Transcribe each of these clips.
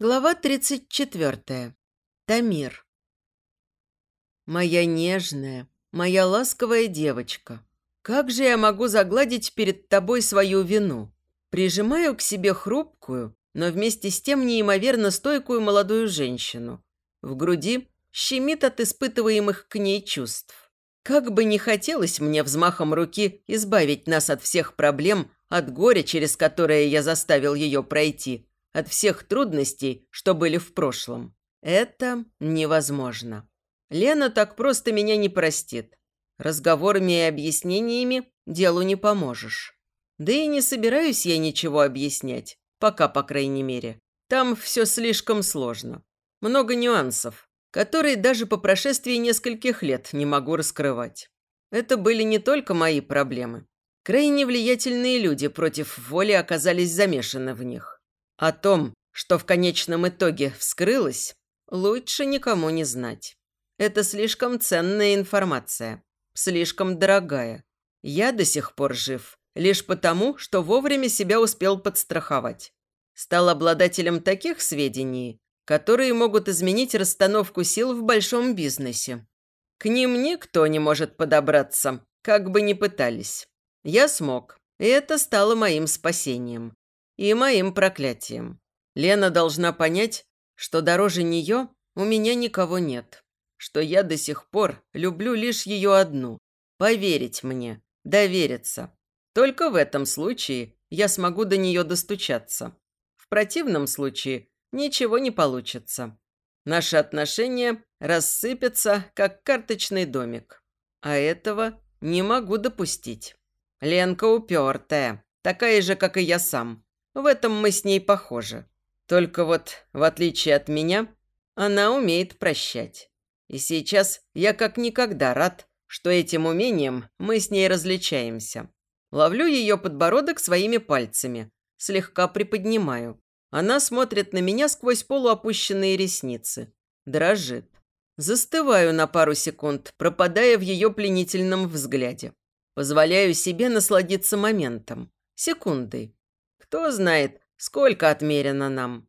Глава 34. Тамир. Моя нежная, моя ласковая девочка, как же я могу загладить перед тобой свою вину? Прижимаю к себе хрупкую, но вместе с тем неимоверно стойкую молодую женщину. В груди щемит от испытываемых к ней чувств. Как бы не хотелось мне взмахом руки избавить нас от всех проблем, от горя, через которое я заставил ее пройти – от всех трудностей, что были в прошлом. Это невозможно. Лена так просто меня не простит. Разговорами и объяснениями делу не поможешь. Да и не собираюсь я ничего объяснять. Пока, по крайней мере. Там все слишком сложно. Много нюансов, которые даже по прошествии нескольких лет не могу раскрывать. Это были не только мои проблемы. Крайне влиятельные люди против воли оказались замешаны в них. О том, что в конечном итоге вскрылось, лучше никому не знать. Это слишком ценная информация, слишком дорогая. Я до сих пор жив, лишь потому, что вовремя себя успел подстраховать. Стал обладателем таких сведений, которые могут изменить расстановку сил в большом бизнесе. К ним никто не может подобраться, как бы ни пытались. Я смог, и это стало моим спасением и моим проклятием. Лена должна понять, что дороже нее у меня никого нет, что я до сих пор люблю лишь ее одну. Поверить мне, довериться. Только в этом случае я смогу до нее достучаться. В противном случае ничего не получится. Наши отношения рассыпятся, как карточный домик. А этого не могу допустить. Ленка упертая, такая же, как и я сам. В этом мы с ней похожи. Только вот, в отличие от меня, она умеет прощать. И сейчас я как никогда рад, что этим умением мы с ней различаемся. Ловлю ее подбородок своими пальцами, слегка приподнимаю. Она смотрит на меня сквозь полуопущенные ресницы. Дрожит. Застываю на пару секунд, пропадая в ее пленительном взгляде. Позволяю себе насладиться моментом. Секундой. Кто знает, сколько отмерено нам.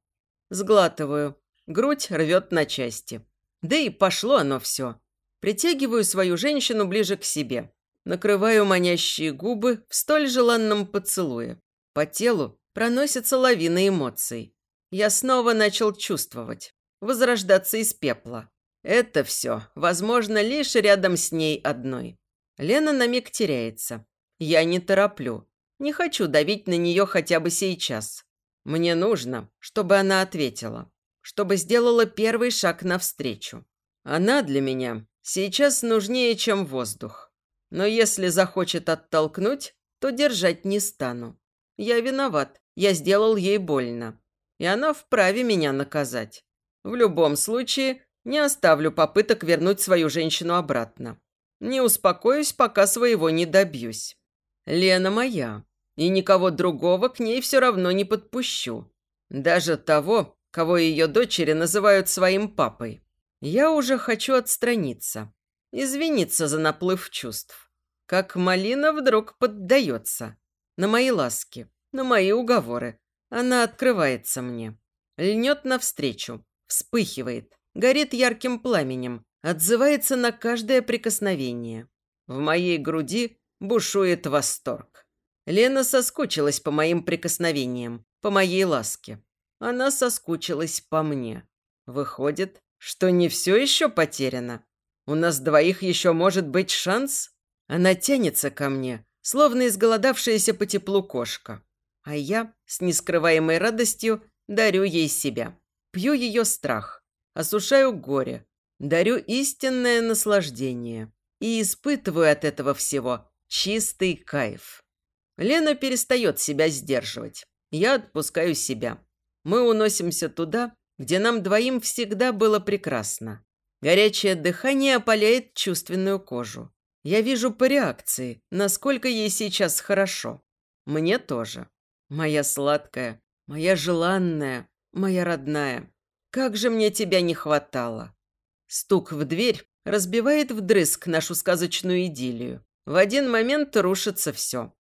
Сглатываю. Грудь рвет на части. Да и пошло оно все. Притягиваю свою женщину ближе к себе. Накрываю манящие губы в столь желанном поцелуе. По телу проносится лавина эмоций. Я снова начал чувствовать. Возрождаться из пепла. Это все возможно лишь рядом с ней одной. Лена на миг теряется. Я не тороплю. Не хочу давить на нее хотя бы сейчас. Мне нужно, чтобы она ответила, чтобы сделала первый шаг навстречу. Она для меня сейчас нужнее, чем воздух. Но если захочет оттолкнуть, то держать не стану. Я виноват, я сделал ей больно. И она вправе меня наказать. В любом случае, не оставлю попыток вернуть свою женщину обратно. Не успокоюсь, пока своего не добьюсь. Лена моя, и никого другого к ней все равно не подпущу. Даже того, кого ее дочери называют своим папой. Я уже хочу отстраниться, извиниться за наплыв чувств. Как малина вдруг поддается. На мои ласки, на мои уговоры. Она открывается мне. Льнет навстречу, вспыхивает, горит ярким пламенем, отзывается на каждое прикосновение. В моей груди бушует восторг. Лена соскучилась по моим прикосновениям, по моей ласке. Она соскучилась по мне. Выходит, что не все еще потеряно. У нас двоих еще может быть шанс? Она тянется ко мне, словно изголодавшаяся по теплу кошка. А я с нескрываемой радостью дарю ей себя. Пью ее страх, осушаю горе, дарю истинное наслаждение и испытываю от этого всего Чистый кайф. Лена перестает себя сдерживать. Я отпускаю себя. Мы уносимся туда, где нам двоим всегда было прекрасно. Горячее дыхание опаляет чувственную кожу. Я вижу по реакции, насколько ей сейчас хорошо. Мне тоже. Моя сладкая, моя желанная, моя родная. Как же мне тебя не хватало. Стук в дверь разбивает вдрызг нашу сказочную идиллию. В один момент рушится все.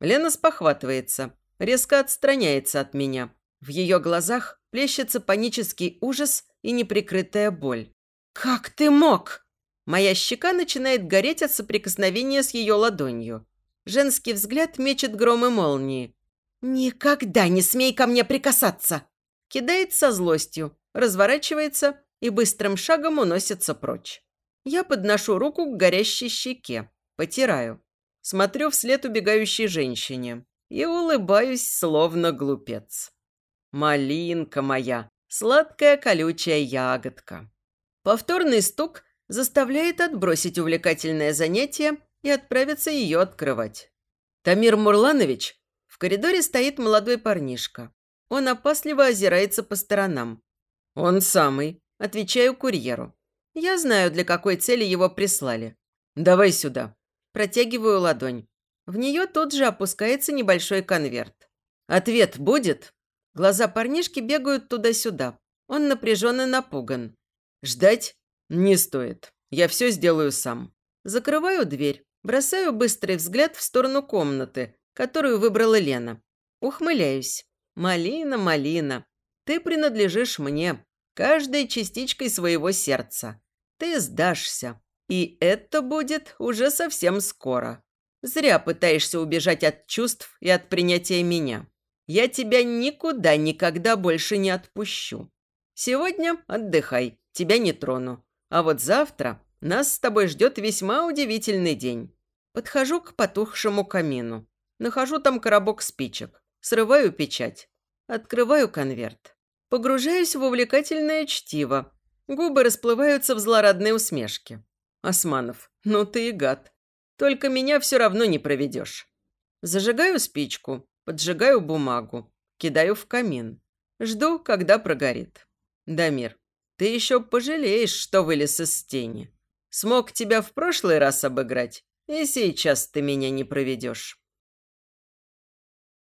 Лена спохватывается, резко отстраняется от меня. В ее глазах плещется панический ужас и неприкрытая боль. «Как ты мог?» Моя щека начинает гореть от соприкосновения с ее ладонью. Женский взгляд мечет гром и молнии. «Никогда не смей ко мне прикасаться!» Кидает со злостью, разворачивается и быстрым шагом уносится прочь. Я подношу руку к горящей щеке, потираю. Смотрю вслед убегающей женщине и улыбаюсь, словно глупец. Малинка моя, сладкая колючая ягодка. Повторный стук заставляет отбросить увлекательное занятие и отправиться ее открывать. Тамир Мурланович, в коридоре стоит молодой парнишка. Он опасливо озирается по сторонам. «Он самый», – отвечаю курьеру. «Я знаю, для какой цели его прислали. Давай сюда». Протягиваю ладонь. В нее тут же опускается небольшой конверт. «Ответ будет?» Глаза парнишки бегают туда-сюда. Он напряжен и напуган. «Ждать? Не стоит. Я все сделаю сам». Закрываю дверь, бросаю быстрый взгляд в сторону комнаты, которую выбрала Лена. Ухмыляюсь. «Малина, малина, ты принадлежишь мне, каждой частичкой своего сердца. Ты сдашься, и это будет уже совсем скоро. Зря пытаешься убежать от чувств и от принятия меня. Я тебя никуда никогда больше не отпущу. Сегодня отдыхай, тебя не трону. А вот завтра нас с тобой ждет весьма удивительный день. Подхожу к потухшему камину. Нахожу там коробок спичек. Срываю печать. Открываю конверт. Погружаюсь в увлекательное чтиво. Губы расплываются в злорадной усмешке. Османов, ну ты и гад. Только меня все равно не проведешь. Зажигаю спичку, поджигаю бумагу, кидаю в камин. Жду, когда прогорит. Дамир, ты еще пожалеешь, что вылез из тени. Смог тебя в прошлый раз обыграть, и сейчас ты меня не проведешь.